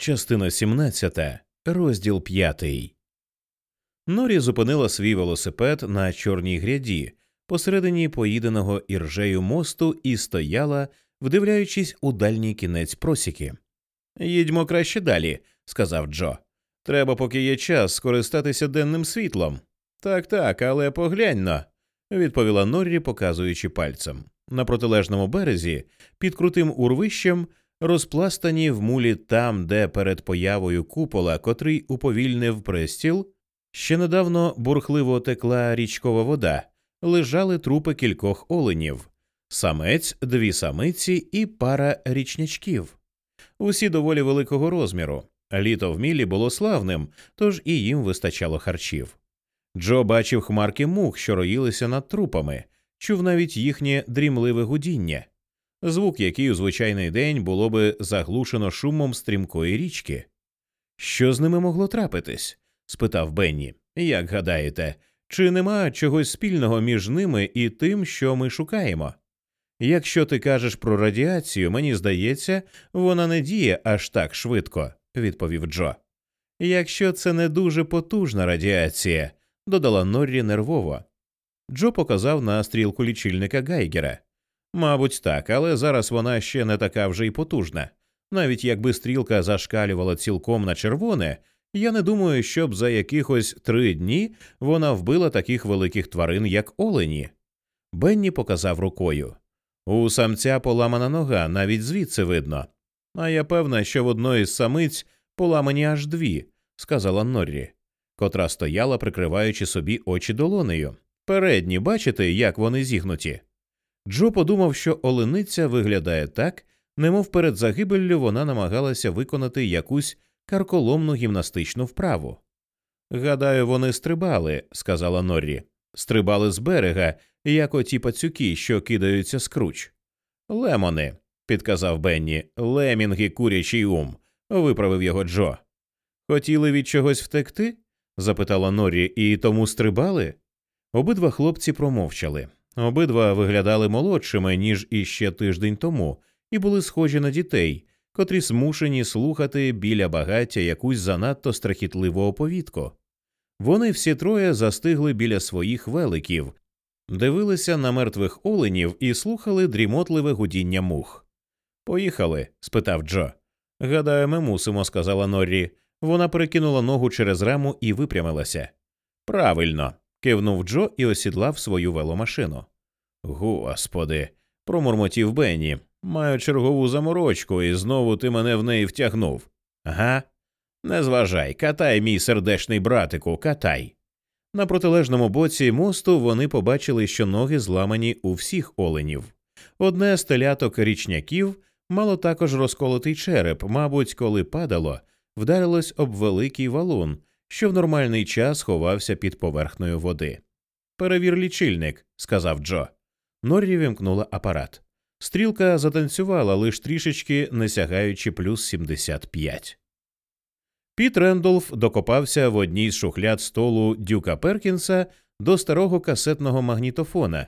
Частина 17, розділ 5. Норі зупинила свій велосипед на чорній гряді посередині поїденого іржею мосту і стояла, вдивляючись у дальній кінець просіки. Їдьмо краще далі, сказав Джо. Треба, поки є час, скористатися денним світлом. Так, так, але поглянь но», – відповіла Норрі, показуючи пальцем. На протилежному березі, під крутим урвищем, розпластані в мулі там, де перед появою купола, котрий уповільнив престіл, ще недавно бурхливо текла річкова вода, лежали трупи кількох оленів, самець, дві самиці і пара річнячків. Усі доволі великого розміру. Літо в мілі було славним, тож і їм вистачало харчів. Джо бачив хмарки мух, що роїлися над трупами, чув навіть їхнє дрімливе гудіння звук, який у звичайний день було би заглушено шумом стрімкої річки. Що з ними могло трапитись? спитав Бенні. Як гадаєте, чи нема чогось спільного між ними і тим, що ми шукаємо? Якщо ти кажеш про радіацію, мені здається, вона не діє аж так швидко, відповів Джо. Якщо це не дуже потужна радіація, додала Норрі нервово. Джо показав на стрілку лічильника Гайгера. Мабуть, так, але зараз вона ще не така вже й потужна. Навіть якби стрілка зашкалювала цілком на червоне, я не думаю, щоб за якихось три дні вона вбила таких великих тварин, як олені. Бенні показав рукою. У самця поламана нога, навіть звідси видно. А я певна, що в одної з самиць поламані аж дві, сказала Норрі, котра стояла, прикриваючи собі очі долонею. Передні, бачите, як вони зігнуті? Джо подумав, що олениця виглядає так, немов перед загибеллю вона намагалася виконати якусь карколомну гімнастичну вправу. Гадаю, вони стрибали, сказала Норрі. Стрибали з берега, як оті пацюки, що кидаються з круч. Лемони, підказав Бенні, лемінги курячий ум, виправив його Джо. Хотіли від чогось втекти? запитала Норрі, і тому стрибали? Обидва хлопці промовчали. Обидва виглядали молодшими, ніж іще тиждень тому, і були схожі на дітей, котрі змушені слухати біля багаття якусь занадто страхітливу оповідку. Вони всі троє застигли біля своїх великів, дивилися на мертвих оленів і слухали дрімотливе гудіння мух. Поїхали? спитав Джо. Гадаю, ми мусимо, сказала Норрі. Вона перекинула ногу через раму і випрямилася. Правильно, кивнув Джо і осідлав свою веломашину. Господи, промурмотів Бенні. Маю чергову заморочку, і знову ти мене в неї втягнув. Га? Не зважай, катай, мій сердешний братику, катай. На протилежному боці мосту вони побачили, що ноги зламані у всіх оленів. Одне з теляток річняків мало також розколотий череп, мабуть, коли падало, вдарилось об великий валун, що в нормальний час ховався під поверхнею води. Перевір лічильник, сказав Джо. Норрі вімкнула апарат. Стрілка затанцювала лиш трішечки, не сягаючи плюс 75. Піт Рендолф докопався в одній з шухляд столу Дюка Перкінса до старого касетного магнітофона,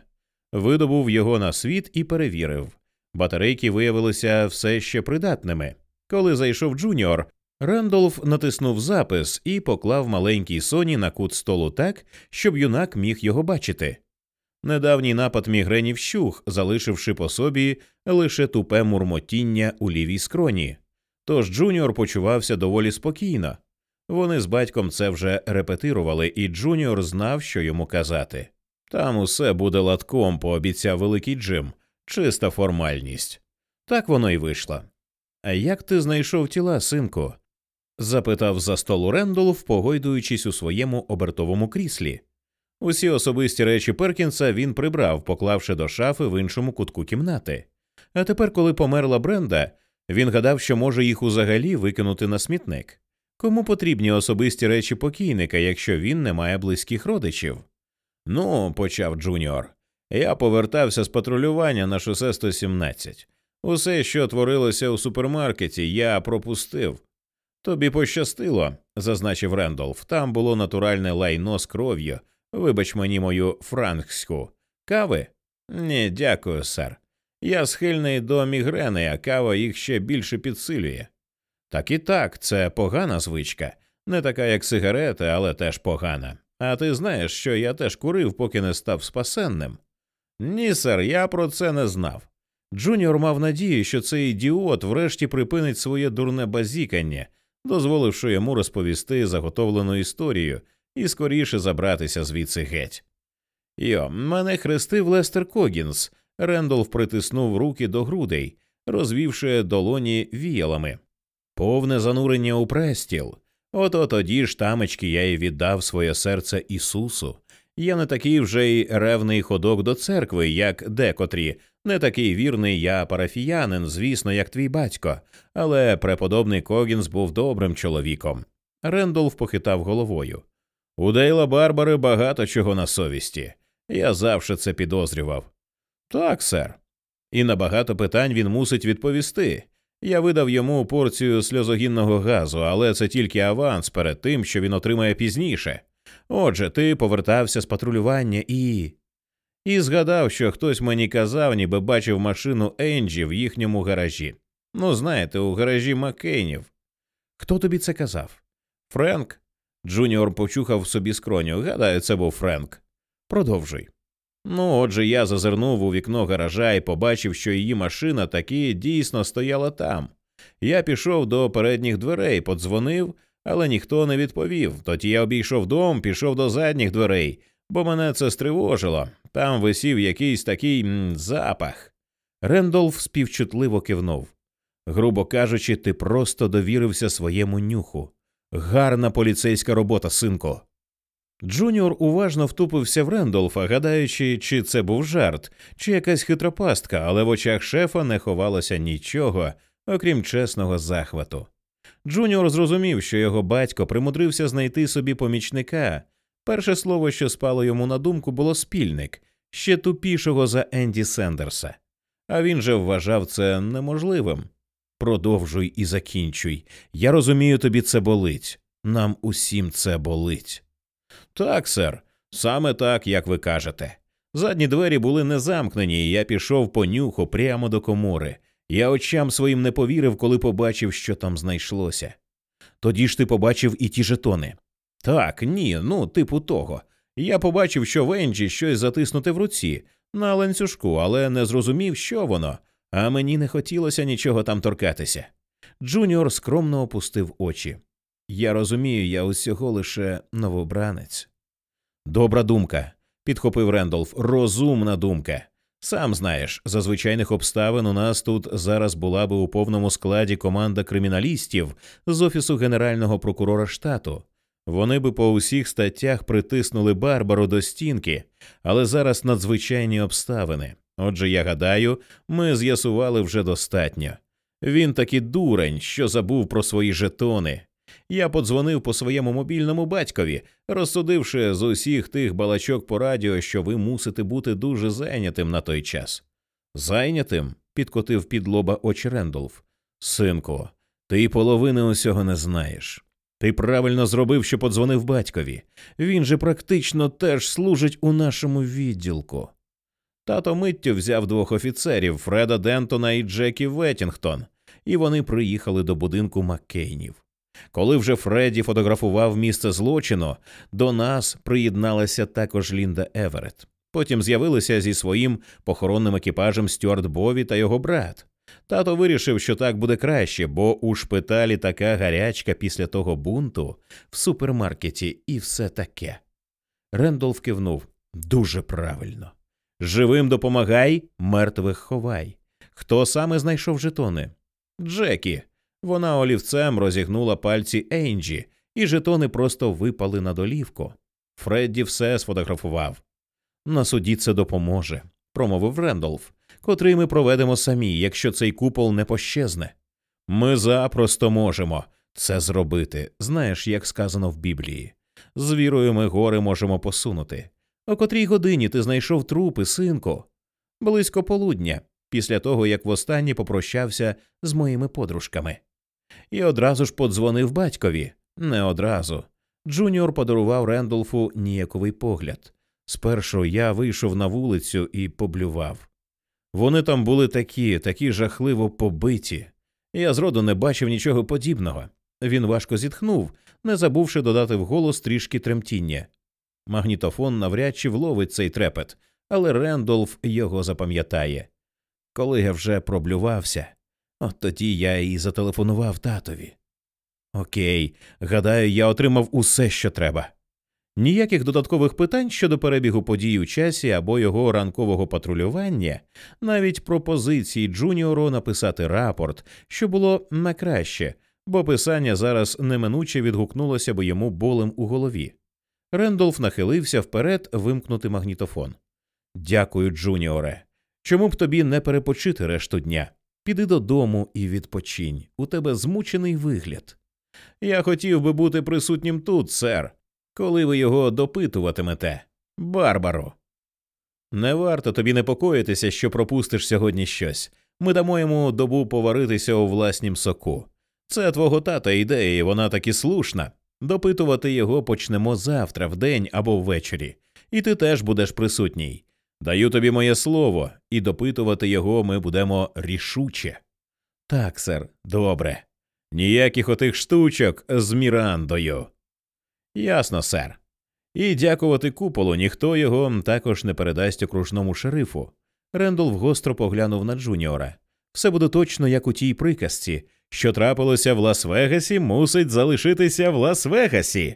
видобув його на світ і перевірив. Батарейки виявилися все ще придатними. Коли зайшов Джуніор, Рендолф натиснув запис і поклав маленький Sony на кут столу так, щоб юнак міг його бачити. Недавній напад мігрені вщух, залишивши по собі лише тупе мурмотіння у лівій скроні. Тож Джуніор почувався доволі спокійно. Вони з батьком це вже репетирували, і Джуніор знав, що йому казати. Там усе буде гладко, пообіцяв великий Джим, чиста формальність. Так воно й вийшло. А як ти знайшов тіла, синку? Запитав за столу Рендолф, погойдуючись у своєму обертовому кріслі. Усі особисті речі Перкінса він прибрав, поклавши до шафи в іншому кутку кімнати. А тепер, коли померла Бренда, він гадав, що може їх узагалі викинути на смітник. Кому потрібні особисті речі покійника, якщо він не має близьких родичів? Ну, почав Джуніор. Я повертався з патрулювання на шосе 117. Усе, що творилося у супермаркеті, я пропустив. Тобі пощастило, зазначив Рендолф. Там було натуральне лайно з кров'ю. Вибач мені мою французьку. Кави? Ні, дякую, сер. Я схильний до мігрени, а кава їх ще більше підсилює. Так і так, це погана звичка, не така, як сигарети, але теж погана. А ти знаєш, що я теж курив, поки не став спасенним? Ні, сер, я про це не знав. Джуніор мав надію, що цей ідіот врешті припинить своє дурне базікання, дозволивши йому розповісти заготовлену історію і скоріше забратися звідси геть. Йо, мене хрестив Лестер Когінс. Рендолф притиснув руки до грудей, розвівши долоні віялами. Повне занурення у престіл. Ото тоді ж тамечки я й віддав своє серце Ісусу. Я не такий вже й ревний ходок до церкви, як декотрі, не такий вірний я парафіянин, звісно, як твій батько, але преподобний Когінс був добрим чоловіком. Рендолф похитав головою. У Дейла Барбари багато чого на совісті. Я завжди це підозрював. Так, сер. І на багато питань він мусить відповісти. Я видав йому порцію сльозогінного газу, але це тільки аванс перед тим, що він отримає пізніше. Отже, ти повертався з патрулювання і. І згадав, що хтось мені казав, ніби бачив машину Енджі в їхньому гаражі. Ну, знаєте, у гаражі Маккейнів. Хто тобі це казав? Френк. Джуніор почухав собі скроню. Гадаю, це був Френк. Продовжуй. Ну, отже, я зазирнув у вікно гаража і побачив, що її машина таки дійсно стояла там. Я пішов до передніх дверей, подзвонив, але ніхто не відповів. Тоді я обійшов дім, пішов до задніх дверей, бо мене це стривожило. Там висів якийсь такий, м-м, запах. Рендолф співчутливо кивнув. Грубо кажучи, ти просто довірився своєму нюху. Гарна поліцейська робота, синку. Джуніор уважно втупився в Рендолфа, гадаючи, чи це був жарт, чи якась хитра пастка, але в очах шефа не ховалося нічого, окрім чесного захвату. Джуніор зрозумів, що його батько примудрився знайти собі помічника. Перше слово, що спало йому на думку, було спільник, ще тупішого за Енді Сендерса. А він же вважав це неможливим. Продовжуй і закінчуй. Я розумію, тобі це болить. Нам усім це болить. Так, сер, саме так, як ви кажете. Задні двері були не замкнені, і я пішов по нюху прямо до комори. Я очам своїм не повірив, коли побачив, що там знайшлося. Тоді ж ти побачив і ті жетони. Так, ні, ну, типу того. Я побачив, що в Енджі щось затиснуте в руці на ланцюжку, але не зрозумів, що воно, а мені не хотілося нічого там торкатися. Джуніор скромно опустив очі. Я розумію, я усього лише новобранець. Добра думка, підхопив Рендолф. Розумна думка. Сам знаєш, за звичайних обставин у нас тут зараз була би у повному складі команда криміналістів з офісу генерального прокурора штату. Вони би по усіх статтях притиснули Барбару до стінки, але зараз надзвичайні обставини. Отже, я гадаю, ми з'ясували вже достатньо. Він таки дурень, що забув про свої жетони. Я подзвонив по своєму мобільному батькові, розсудивши з усіх тих балачок по радіо, що ви мусите бути дуже зайнятим на той час. Зайнятим? підкотив під лоба очі Рендолф. Синку, ти половини усього не знаєш. Ти правильно зробив, що подзвонив батькові. Він же практично теж служить у нашому відділку. Тато миттю взяв двох офіцерів Фреда Дентона і Джекі Веттінгтон, і вони приїхали до будинку Маккейнів. Коли вже Фредді фотографував місце злочину, до нас приєдналася також Лінда Еверет. Потім з'явилися зі своїм похоронним екіпажем Стюарт Бові та його брат. Тато вирішив, що так буде краще, бо у шпиталі така гарячка після того бунту в супермаркеті і все таке. Рендолф кивнув дуже правильно. Живим допомагай, мертвих ховай. Хто саме знайшов жетони? Джекі. Вона олівцем розігнула пальці Енджі, і жетони просто випали на долівку. Фредді все сфотографував. На суді це допоможе, промовив Рендолф, котрий ми проведемо самі, якщо цей купол не пощезне. Ми запросто можемо це зробити, знаєш, як сказано в Біблії. З вірою ми гори можемо посунути. О котрій годині ти знайшов трупи, синку? Близько полудня, після того як востаннє попрощався з моїми подружками і одразу ж подзвонив батькові. Не одразу. Джуніор подарував Рендолфу ніяковий погляд. Спершу я вийшов на вулицю і поблював. Вони там були такі, такі жахливо побиті. Я зроду не бачив нічого подібного. Він важко зітхнув, не забувши додати в голос трішки тремтіння. Магнітофон навряд чи вловить цей трепет, але Рендолф його запам'ятає. Коли я вже проблювався, от тоді я і зателефонував татові. Окей, гадаю, я отримав усе, що треба. Ніяких додаткових питань щодо перебігу подій у часі або його ранкового патрулювання, навіть пропозиції Джуніору написати рапорт, що було на краще, бо писання зараз неминуче відгукнулося би йому болем у голові. Рендолф нахилився вперед вимкнути магнітофон. Дякую, Джуніоре. Чому б тобі не перепочити решту дня? Піди додому і відпочинь. У тебе змучений вигляд. Я хотів би бути присутнім тут, сер, коли ви його допитуватимете. Барбаро. Не варто тобі непокоїтися, що пропустиш сьогодні щось. Ми дамо йому добу поваритися у власнім соку. Це твого тата ідея, і вона таки слушна. Допитувати його почнемо завтра, вдень або ввечері, і ти теж будеш присутній. Даю тобі моє слово, і допитувати його ми будемо рішуче. Так, сер, добре. Ніяких отих штучок з Мірандою. Ясно, сер. І дякувати куполу ніхто його також не передасть окружному шерифу. Рендолф гостро поглянув на Джуніора. Все буде точно, як у тій приказці, що трапилося в Лас-Вегасі, мусить залишитися в Лас-Вегасі.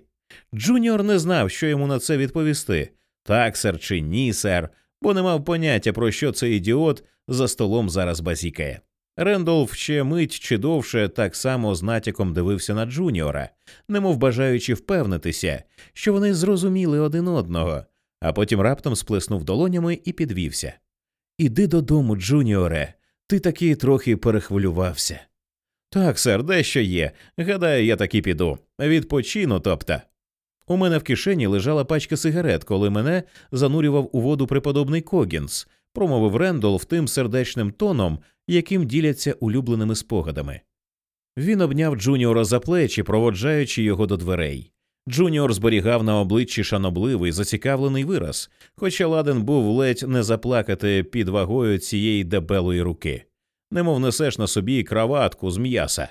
Джуніор не знав, що йому на це відповісти так, сер, чи ні, сер, бо не мав поняття, про що цей ідіот за столом зараз базікає. Рендолф ще мить чи довше так само з натяком дивився на Джуніора, немов бажаючи впевнитися, що вони зрозуміли один одного, а потім раптом сплеснув долонями і підвівся. Іди додому, Джуніоре, ти таки трохи перехвилювався. Так, сер, дещо є. Гадаю, я таки піду. Відпочину, тобто. У мене в кишені лежала пачка сигарет, коли мене занурював у воду преподобний Когінс, промовив Рендолф тим сердечним тоном, яким діляться улюбленими спогадами. Він обняв Джуніора за плечі, проводжаючи його до дверей. Джуніор зберігав на обличчі шанобливий, зацікавлений вираз, хоча ладен був ледь не заплакати під вагою цієї дебелої руки, немов несеш на собі краватку з м'яса.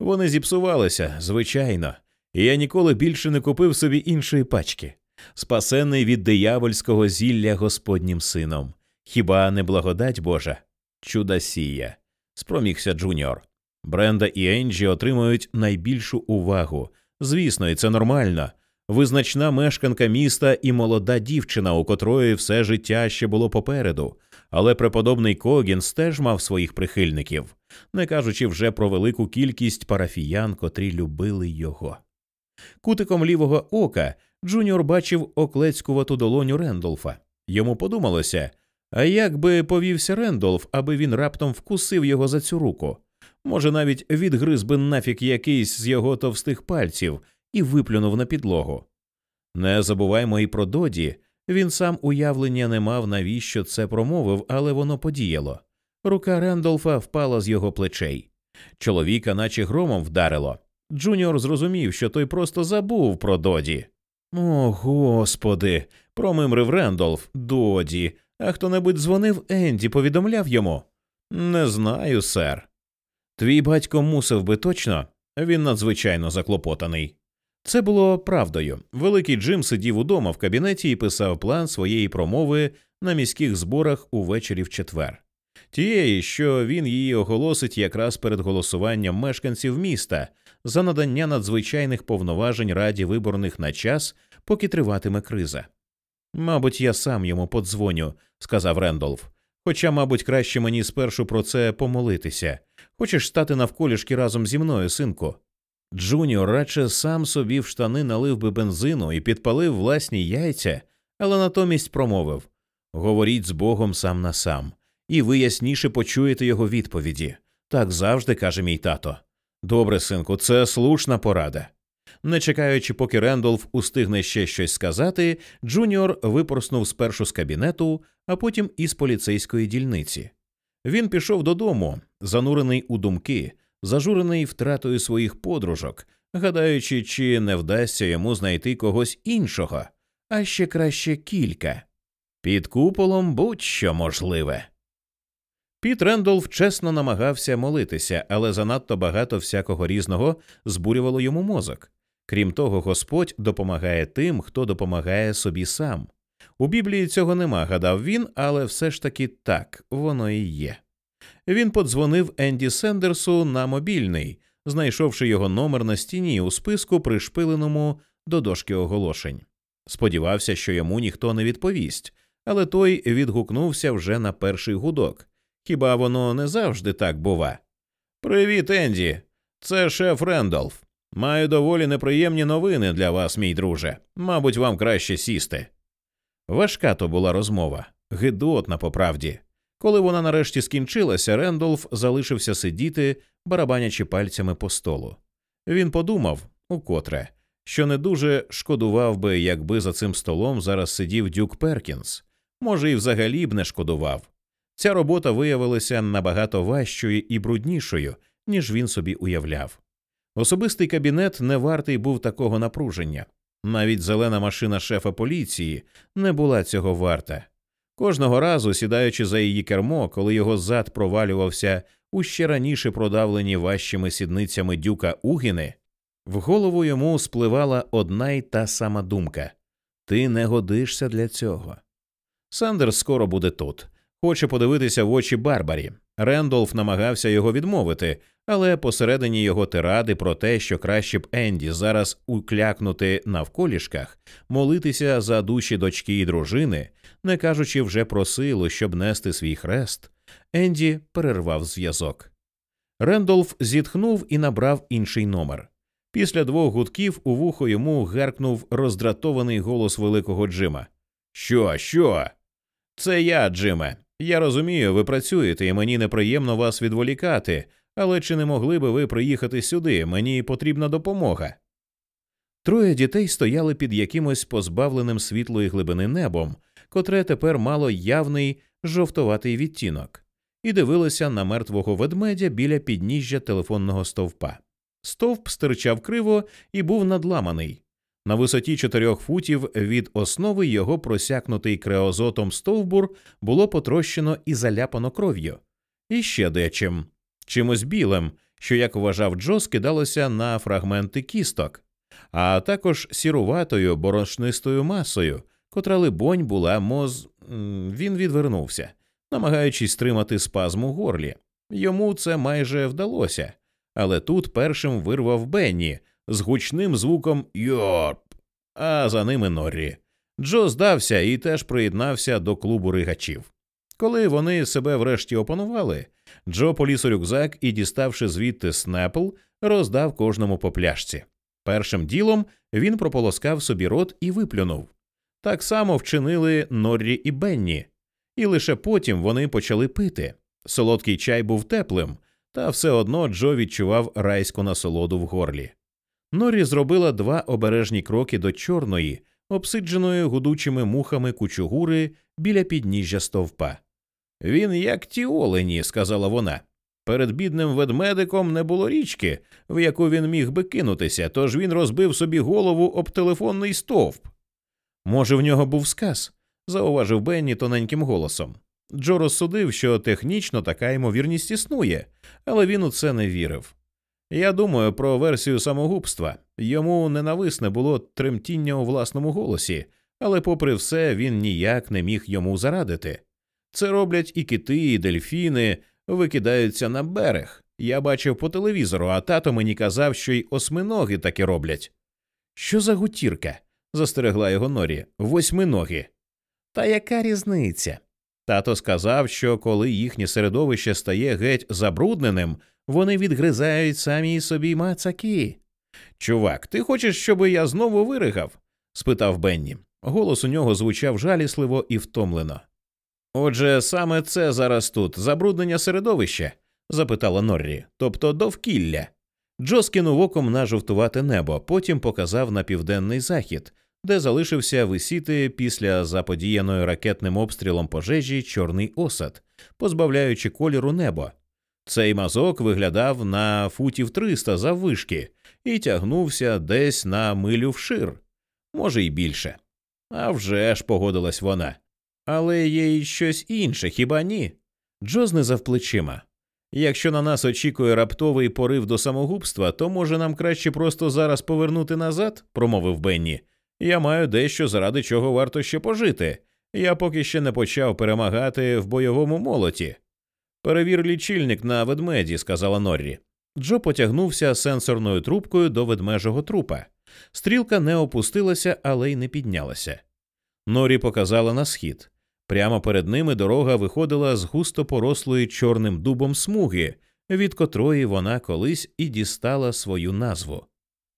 Вони зіпсувалися, звичайно, і я ніколи більше не купив собі іншої пачки, спасений від диявольського зілля Господнім сином. Хіба не благодать Божа? Чудасія, спромігся Джуніор. Бренда і Енджі отримують найбільшу увагу. Звісно, і це нормально. Визначна мешканка міста і молода дівчина, у котрої все життя ще було попереду, але преподобний Когінс теж мав своїх прихильників, не кажучи вже про велику кількість парафіян, котрі любили його. Кутиком лівого ока Джуніор бачив оцупкувату долоню Рендолфа. Йому подумалося, а як би повівся Рендолф, аби він раптом вкусив його за цю руку? Може, навіть відгриз би нафік якийсь з його товстих пальців і виплюнув на підлогу. Не забуваймо і про Доді. Він сам уявлення не мав, навіщо це промовив, але воно подіяло. Рука Рендолфа впала з його плечей. Чоловіка, наче громом, вдарило. Джуніор зрозумів, що той просто забув про Доді. О, господи, промимрив Рендолф. Доді. А хто небудь дзвонив Енді, повідомляв йому? Не знаю, сер. Твій батько мусив би точно, він надзвичайно заклопотаний. Це було правдою. Великий Джим сидів удома в кабінеті і писав план своєї промови на міських зборах увечері в четвер. Тієї, що він її оголосить якраз перед голосуванням мешканців міста за надання надзвичайних повноважень раді виборних на час, поки триватиме криза. Мабуть, я сам йому подзвоню, сказав Рендолф. Хоча, мабуть, краще мені спершу про це помолитися. Хочеш стати навколішки разом зі мною, синку? Джуніор радше сам собі в штани налив би бензину і підпалив власні яйця, але натомість промовив Говоріть з Богом сам на сам, і ви ясніше почуєте його відповіді. Так завжди каже мій тато. Добре, синку, це слушна порада. Не чекаючи, поки Рендолф устигне ще щось сказати, Джуніор випорснув спершу з кабінету, а потім із поліцейської дільниці. Він пішов додому, занурений у думки, зажурений втратою своїх подружок, гадаючи, чи не вдасться йому знайти когось іншого, а ще краще кілька. Під куполом будь-що можливе. Піт Рендолф чесно намагався молитися, але занадто багато всякого різного збурювало йому мозок. Крім того, Господь допомагає тим, хто допомагає собі сам. У Біблії цього нема, гадав він, але все ж таки так воно і є. Він подзвонив Енді Сендерсу на мобільний, знайшовши його номер на стіні у списку, пришпиленому до дошки оголошень. Сподівався, що йому ніхто не відповість, але той відгукнувся вже на перший гудок. Хіба воно не завжди так бува? Привіт, Енді. Це шеф Рендолф. Маю доволі неприємні новини для вас, мій друже. Мабуть, вам краще сісти. Важка то була розмова, гидотна по правді. Коли вона нарешті скінчилася, Рендолф залишився сидіти, барабанячи пальцями по столу. Він подумав, укотре, що не дуже шкодував би, якби за цим столом зараз сидів Дюк Перкінс. Може, і взагалі б не шкодував. Ця робота виявилася набагато важчою і бруднішою, ніж він собі уявляв. Особистий кабінет не вартий був такого напруження. Навіть зелена машина шефа поліції не була цього варта. Кожного разу, сідаючи за її кермо, коли його зад провалювався у ще раніше продавлені важчими сідницями дюка Угіни, в голову йому спливала одна й та сама думка ти не годишся для цього. Сандерс скоро буде тут. Хоче подивитися в очі Барбарі. Рендолф намагався його відмовити, але посередині його тиради про те, що краще б Енді зараз уклякнути навколішках, молитися за душі дочки і дружини, не кажучи вже про силу, щоб нести свій хрест, Енді перервав зв'язок. Рендолф зітхнув і набрав інший номер. Після двох гудків у вухо йому геркнув роздратований голос великого Джима. Що, що? Це я, Джиме. Я розумію, ви працюєте, і мені неприємно вас відволікати, але чи не могли би ви приїхати сюди? Мені потрібна допомога. Троє дітей стояли під якимось позбавленим світлої глибини небом, котре тепер мало явний жовтоватий відтінок, і дивилися на мертвого ведмедя біля підніжжя телефонного стовпа. Стовп стирчав криво і був надламаний. На висоті чотирьох футів від основи його просякнутий креозотом стовбур було потрощено і заляпано кров'ю. І ще дечим чимось білим, що, як вважав Джо, скидалося на фрагменти кісток, а також сіруватою борошнистою масою, котра, либонь, була моз. Він відвернувся, намагаючись стримати спазм у горлі. Йому це майже вдалося, але тут першим вирвав Бенні з гучним звуком Йорп, а за ними Норрі. Джо здався і теж приєднався до клубу ригачів. Коли вони себе врешті опанували, Джо поліз у рюкзак і, діставши звідти снепл, роздав кожному по пляшці. Першим ділом він прополоскав собі рот і виплюнув. Так само вчинили Норрі і Бенні, і лише потім вони почали пити. Солодкий чай був теплим, та все одно Джо відчував райську насолоду в горлі. Норрі зробила два обережні кроки до чорної, обсидженої гудучими мухами кучугури біля підніжжя стовпа. Він як ті олені, сказала вона. Перед бідним ведмедиком не було річки, в яку він міг би кинутися, тож він розбив собі голову об телефонний стовп. Може, в нього був сказ, зауважив Бенні тоненьким голосом. Джо розсудив, що технічно така ймовірність існує, але він у це не вірив. Я думаю про версію самогубства. Йому ненависне було тремтіння у власному голосі, але, попри все, він ніяк не міг йому зарадити. Це роблять і кити, і дельфіни викидаються на берег. Я бачив по телевізору, а тато мені казав, що й осьминоги таке роблять. Що за гутірка? застерегла його Норі. Восьминоги. Та яка різниця? Тато сказав, що коли їхнє середовище стає геть забрудненим, вони відгризають самі собі мацаки. Чувак, ти хочеш, щоб я знову виригав? спитав Бенні. Голос у нього звучав жалісливо і втомлено. Отже, саме це зараз тут забруднення середовища? запитала Норрі, тобто довкілля. Джо скинув оком на жовтувате небо, потім показав на південний захід, де залишився висіти після заподіяної ракетним обстрілом пожежі чорний осад, позбавляючи кольору небо. Цей мазок виглядав на футів триста заввишки і тягнувся десь на милю вшир, може, й більше. А вже ж погодилась вона. Але є й щось інше, хіба ні? Джо знизав плечима. Якщо на нас очікує раптовий порив до самогубства, то може нам краще просто зараз повернути назад, промовив Бенні. Я маю дещо, заради чого варто ще пожити. Я поки ще не почав перемагати в бойовому молоті. Перевір лічильник на ведмеді, сказала Норрі. Джо потягнувся сенсорною трубкою до ведмежого трупа. Стрілка не опустилася, але й не піднялася. Норрі показала на схід. Прямо перед ними дорога виходила з густо порослої чорним дубом смуги, від котрої вона колись і дістала свою назву.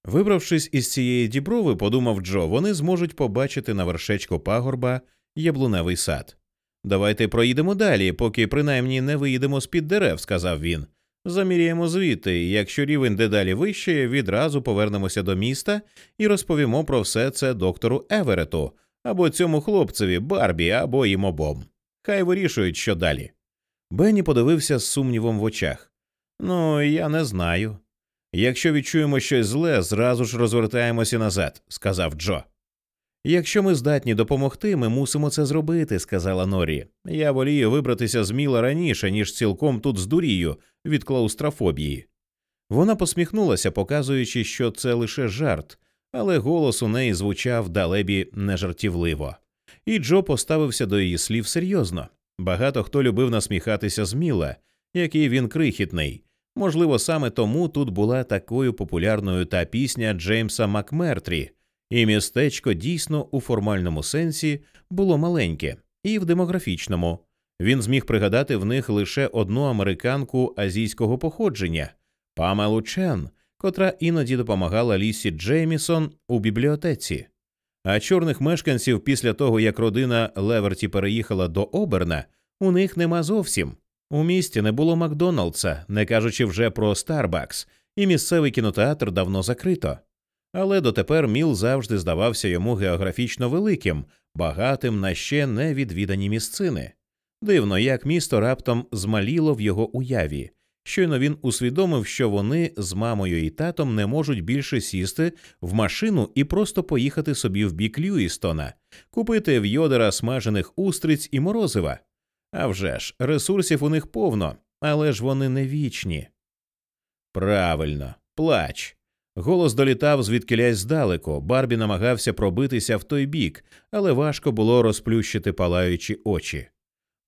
Вибравшись із цієї діброви, подумав Джо, вони зможуть побачити на вершечку пагорба яблуневий сад. Давайте проїдемо далі, поки принаймні не виїдемо з під дерев, сказав він. Заміряємо звідти, і якщо рівень дедалі вище, відразу повернемося до міста і розповімо про все це доктору Еверету або цьому хлопцеві Барбі або їм обом. Хай вирішують, що далі. Бенні подивився з сумнівом в очах. Ну, я не знаю. Якщо відчуємо щось зле, зразу ж розвертаємося назад, сказав Джо. Якщо ми здатні допомогти, ми мусимо це зробити, сказала Норі. Я волію вибратися з міла раніше, ніж цілком тут здурію від клаустрофобії. Вона посміхнулася, показуючи, що це лише жарт, але голос у неї звучав далебі нежартівливо. І Джо поставився до її слів серйозно. Багато хто любив насміхатися з Міла, який він крихітний. Можливо, саме тому тут була такою популярною та пісня Джеймса Макмертрі, і містечко дійсно у формальному сенсі було маленьке, і в демографічному. Він зміг пригадати в них лише одну американку азійського походження Памелу Чен, котра іноді допомагала Лісі Джеймісон у бібліотеці. А чорних мешканців після того, як родина Леверті переїхала до Оберна, у них нема зовсім. У місті не було Макдоналдса, не кажучи вже про Старбакс, і місцевий кінотеатр давно закрито. Але дотепер Міл завжди здавався йому географічно великим, багатим на ще невідвідані місцини. Дивно, як місто раптом змаліло в його уяві, Щойно він усвідомив, що вони з мамою і татом не можуть більше сісти в машину і просто поїхати собі в бік Льюістона, купити в йодера смажених устриць і морозива. А вже ж, ресурсів у них повно, але ж вони не вічні. Правильно, плач. Голос долітав звідкилясь здалеку. Барбі намагався пробитися в той бік, але важко було розплющити палаючі очі.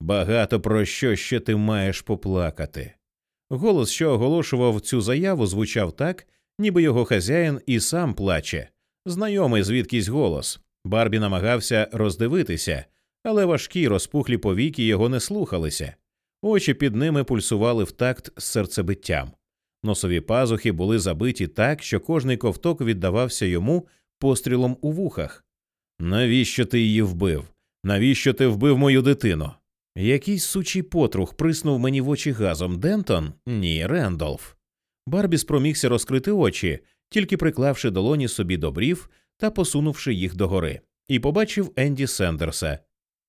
Багато про що ще ти маєш поплакати. Голос, що оголошував цю заяву, звучав так, ніби його хазяїн і сам плаче. Знайомий звідкись голос. Барбі намагався роздивитися, але важкі розпухлі повіки його не слухалися. Очі під ними пульсували в такт з серцебиттям. Носові пазухи були забиті так, що кожний ковток віддавався йому пострілом у вухах. Навіщо ти її вбив? Навіщо ти вбив мою дитину? Якийсь сучий потрух приснув мені в очі газом Дентон? Ні, Рендолф. Барбі спромігся розкрити очі, тільки приклавши долоні собі до брів та посунувши їх догори, і побачив Енді Сендерса.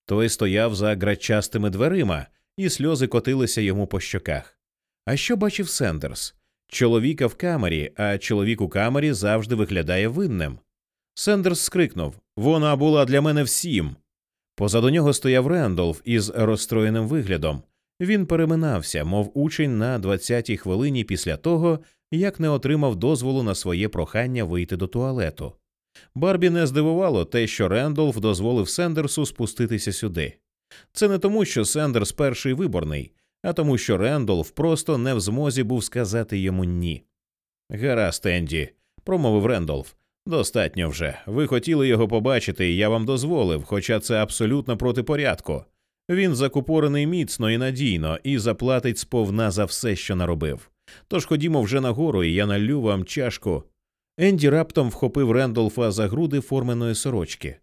Той стояв за ґратчастими дверима, і сльози котилися йому по щоках. А що бачив Сендерс? Чоловіка в камері, а чоловік у камері завжди виглядає винним. Сендерс скрикнув Вона була для мене всім. Позаду нього стояв Рендолф із розстроєним виглядом. Він переминався, мов учень на 20-й хвилині після того, як не отримав дозволу на своє прохання вийти до туалету. Барбі не здивувало те, що Рендолф дозволив Сендерсу спуститися сюди. Це не тому, що Сендерс перший виборний, а тому, що Рендолф просто не в змозі був сказати йому ні. Гаразд, Енді», – промовив Рендолф. Достатньо вже. Ви хотіли його побачити, і я вам дозволив, хоча це абсолютно проти порядку. Він закупорений міцно і надійно і заплатить сповна за все, що наробив. Тож ходімо вже нагору, і я наллю вам чашку. Енді раптом вхопив Рендолфа за груди форменої сорочки.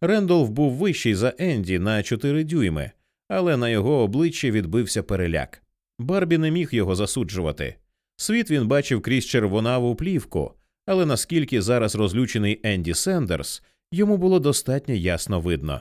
Рендолф був вищий за Енді на чотири дюйми, але на його обличчі відбився переляк. Барбі не міг його засуджувати. Світ він бачив крізь червоняву плівку але наскільки зараз розлючений Енді Сендерс, йому було достатньо ясно видно.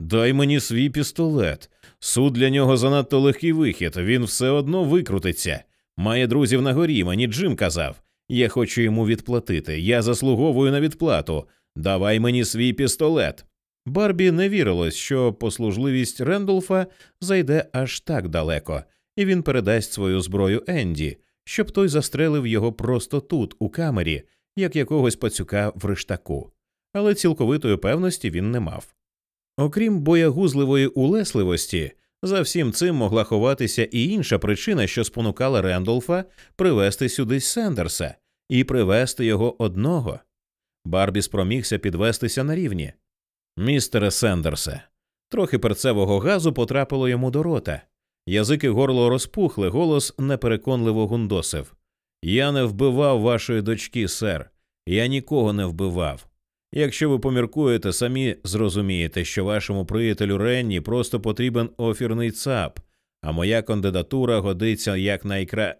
Дай мені свій пістолет. Суд для нього занадто легкий вихід, він все одно викрутиться. Має друзів на горі, мені Джим казав. Я хочу йому відплатити. Я заслуговую на відплату. Давай мені свій пістолет. Барбі не вірилось, що послужливість Рендолфа зайде аж так далеко, і він передасть свою зброю Енді, щоб той застрелив його просто тут, у камері, як якогось пацюка в рештаку. Але цілковитої певності він не мав. Окрім боягузливої улесливості, за всім цим могла ховатися і інша причина, що спонукала Рендолфа привезти сюди Сендерса і привезти його одного. Барбі спромігся підвестися на рівні. Містере Сендерсе, трохи перцевого газу потрапило йому до рота. Язик і горло розпухли, голос непереконливо гундосив. Я не вбивав вашої дочки, сер. Я нікого не вбивав. Якщо ви поміркуєте, самі зрозумієте, що вашому приятелю Ренні просто потрібен офірний цап, а моя кандидатура годиться як найкра.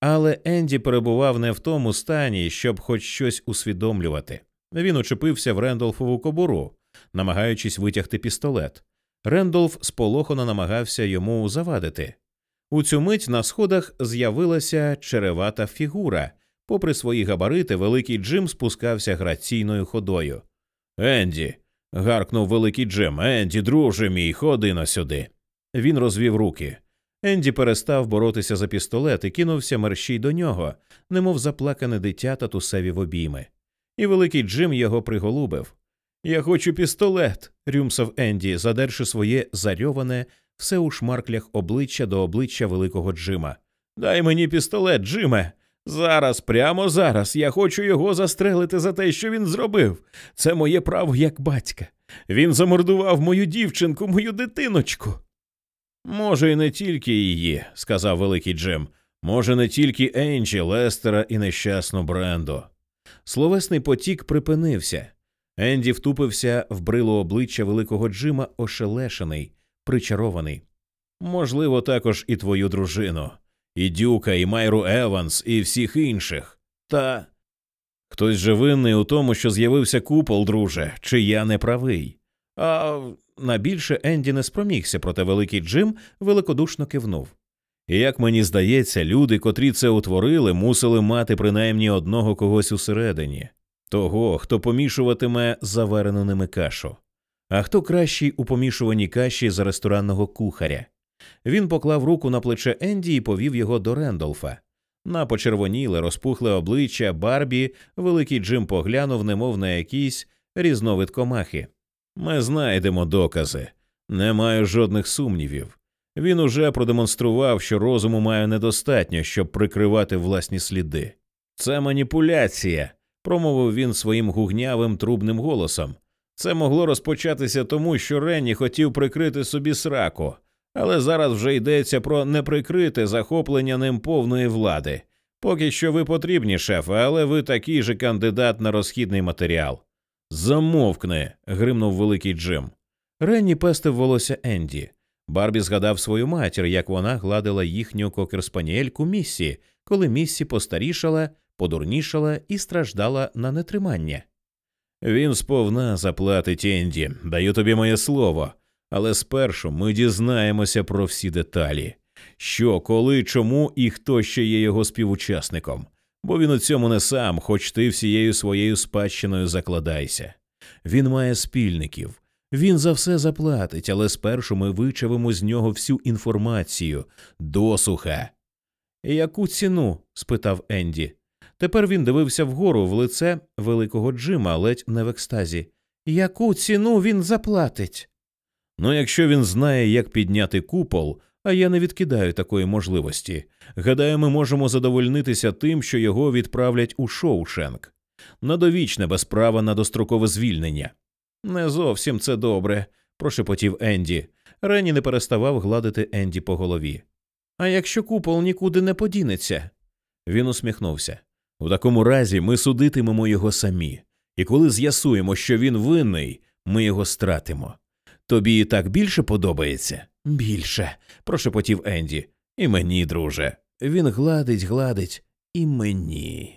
Але Енді перебував не в тому стані, щоб хоч щось усвідомлювати. Він учепився в Рендолфову кобуру, намагаючись витягти пістолет. Рендолф сполохано намагався йому завадити. У цю мить на сходах з'явилася черевата фігура. Попри свої габарити, великий Джим спускався граційною ходою. Енді. гаркнув великий Джим. Енді, друже мій, ходи на сюди. Він розвів руки. Енді перестав боротися за пістолет і кинувся мерщій до нього, немов заплакане дитя татусеві в обійми. І великий Джим його приголубив. Я хочу пістолет. рюмсав Енді, задерши своє зарьоване, все у шмарклях обличчя до обличчя великого Джима. Дай мені пістолет, Джиме. Зараз, прямо зараз, я хочу його застрелити за те, що він зробив. Це моє право як батька. Він замордував мою дівчинку, мою дитиночку. Може, і не тільки її, сказав великий Джим. Може, не тільки Енджі, Лестера і нещасну Брендо. Словесний потік припинився. Енді втупився в брило обличчя великого Джима, ошелешений, причарований. Можливо, також і твою дружину, і Дюка, і Майру Еванс, і всіх інших. Та хтось же винний у тому, що з'явився купол, друже, чи я не правий. А на більше Енді не спромігся, проте великий Джим великодушно кивнув. І як мені здається, люди, котрі це утворили, мусили мати принаймні одного когось усередині того, хто помішуватиме заварену ними кашу. А хто кращий у помішуванні каші за ресторанного кухаря? Він поклав руку на плече Енді і повів його до Рендолфа. На почервоніле, розпухле обличчя Барбі великий Джим поглянув, немов на якийсь різновид комахи. Ми знайдемо докази. Не маю жодних сумнівів. Він уже продемонстрував, що розуму має недостатньо, щоб прикривати власні сліди. Це маніпуляція, промовив він своїм гугнявим трубним голосом. Це могло розпочатися тому, що Ренні хотів прикрити собі сраку, але зараз вже йдеться про неприкрите захоплення ним повної влади. Поки що ви потрібні, шефе, але ви такий же кандидат на розхідний матеріал. Замовкни. гримнув великий Джим. Ренні пестив волосся Енді. Барбі згадав свою матір, як вона гладила їхню кокерспаніельку Міссі, коли Міссі постарішала, подурнішала і страждала на нетримання. Він сповна заплатить Енді, даю тобі моє слово, але спершу ми дізнаємося про всі деталі що, коли, чому і хто ще є його співучасником, бо він у цьому не сам, хоч ти всією своєю спадщиною закладайся. Він має спільників, він за все заплатить, але спершу ми вичавимо з нього всю інформацію досуха. Яку ціну? спитав Енді. Тепер він дивився вгору в лице великого Джима, ледь не в екстазі. Яку ціну він заплатить? Ну, якщо він знає, як підняти купол, а я не відкидаю такої можливості. Гадаю, ми можемо задовольнитися тим, що його відправлять у Шоушенк. На довічне без права на дострокове звільнення. Не зовсім це добре, прошепотів Енді. Рені не переставав гладити Енді по голові. А якщо купол нікуди не подінеться? Він усміхнувся. У такому разі ми судитимемо його самі, і коли з'ясуємо, що він винний, ми його стратимо. Тобі і так більше подобається? Більше, прошепотів Енді. І мені, друже. Він гладить, гладить, і мені.